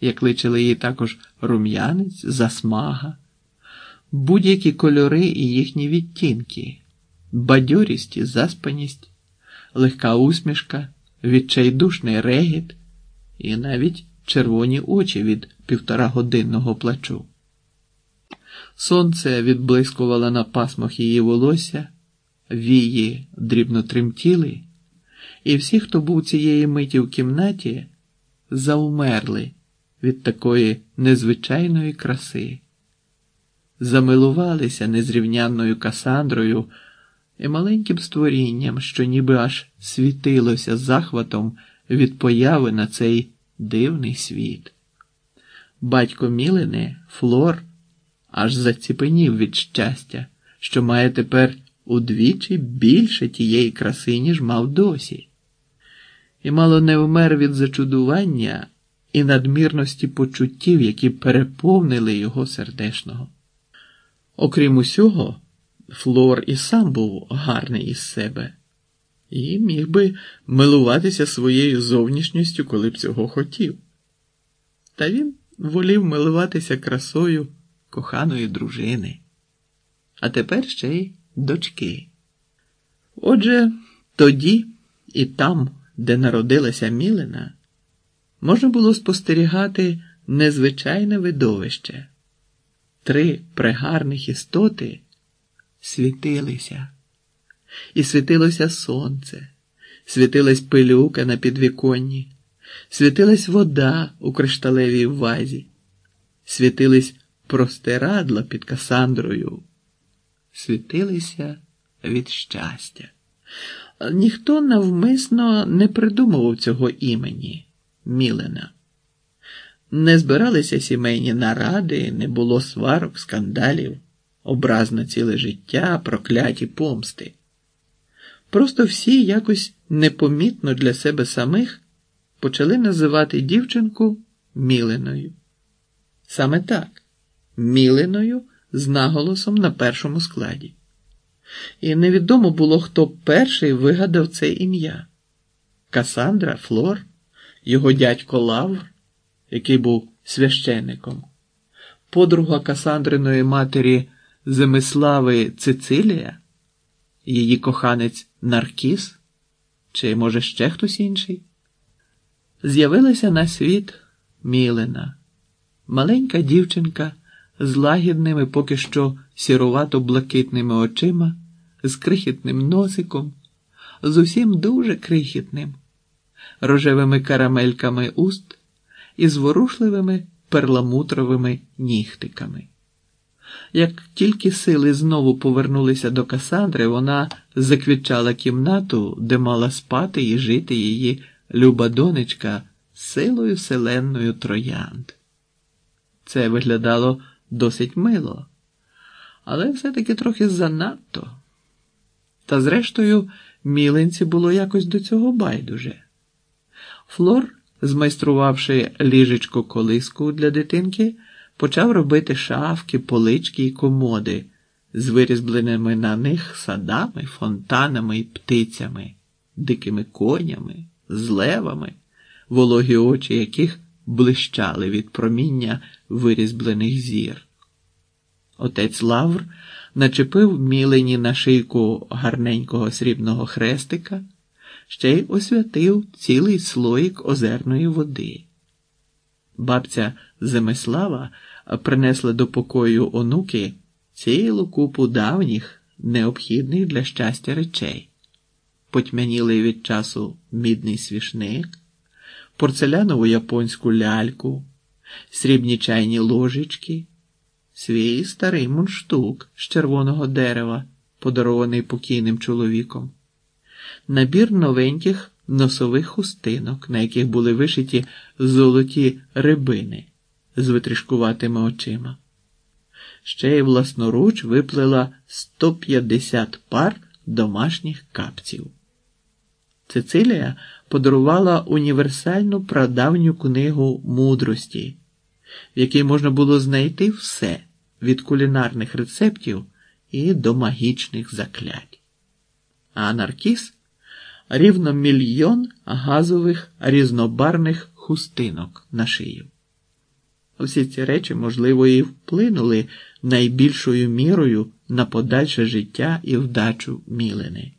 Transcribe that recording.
як личили їй також рум'янець, засмага, будь-які кольори і їхні відтінки, бадьорість і заспаність, легка усмішка, відчайдушний регіт. І навіть червоні очі від півторагодинного плачу. Сонце відблискувало на пасмах її волосся, вії дрібно тремтіли, і всі, хто був цієї миті в кімнаті, заумерли від такої незвичайної краси, замилувалися незрівнянною Касандрою і маленьким створінням, що ніби аж світилося захватом від появи на цей дивний світ. Батько Мілини, Флор, аж заціпенів від щастя, що має тепер удвічі більше тієї краси, ніж мав досі, і мало не вмер від зачудування і надмірності почуттів, які переповнили його сердешного. Окрім усього, Флор і сам був гарний із себе, і міг би милуватися своєю зовнішністю, коли б цього хотів. Та він волів милуватися красою коханої дружини, а тепер ще й дочки. Отже, тоді і там, де народилася Мілина, можна було спостерігати незвичайне видовище. Три прегарних істоти світилися, і світилося сонце, світилась пилюка на підвіконні, світилась вода у кришталевій вазі, світились простирадла під Касандрою, світилися від щастя. Ніхто навмисно не придумував цього імені Мілена. Не збиралися сімейні наради, не було сварок, скандалів, образ на ціле життя, прокляті помсти. Просто всі якось непомітно для себе самих почали називати дівчинку Міленою. Саме так, Міленою з наголосом на першому складі. І невідомо було, хто перший вигадав це ім'я Касандра, Флор, його дядько Лавр, який був священником, подруга Касандриної матері Земислави Цицилія, її коханець Наркіс, чи, може, ще хтось інший. З'явилася на світ Мілина, маленька дівчинка з лагідними, поки що сірувато-блакитними очима, з крихітним носиком, з усім дуже крихітним, рожевими карамельками уст і зворушливими перламутровими нігтиками. Як тільки сили знову повернулися до Касандри, вона заквітчала кімнату, де мала спати і жити її люба донечка силою селенною троянд. Це виглядало досить мило, але все-таки трохи занадто. Та, зрештою, міленці було якось до цього байдуже. Флор, змайструвавши ліжечко колиску для дитинки, почав робити шафки, полички і комоди з вирізбленими на них садами, фонтанами і птицями, дикими конями, злевами, вологі очі яких блищали від проміння вирізблених зір. Отець Лавр начепив мілені на шийку гарненького срібного хрестика, ще й освятив цілий слоїк озерної води. Бабця Земислава принесла до покою онуки цілу купу давніх, необхідних для щастя речей, потьмянілий від часу мідний свішник, порцелянову японську ляльку, срібні чайні ложечки, свій старий мундштук з червоного дерева, подарований покійним чоловіком, набір новеньких носових хустинок, на яких були вишиті золоті рибини з витрішкуватими очима. Ще й власноруч виплела 150 пар домашніх капців. Цицилія подарувала універсальну прадавню книгу мудрості, в якій можна було знайти все від кулінарних рецептів і до магічних заклять. А Наркіс рівно мільйон газових різнобарних хустинок на шию. Всі ці речі, можливо, і вплинули найбільшою мірою на подальше життя і вдачу Мілини.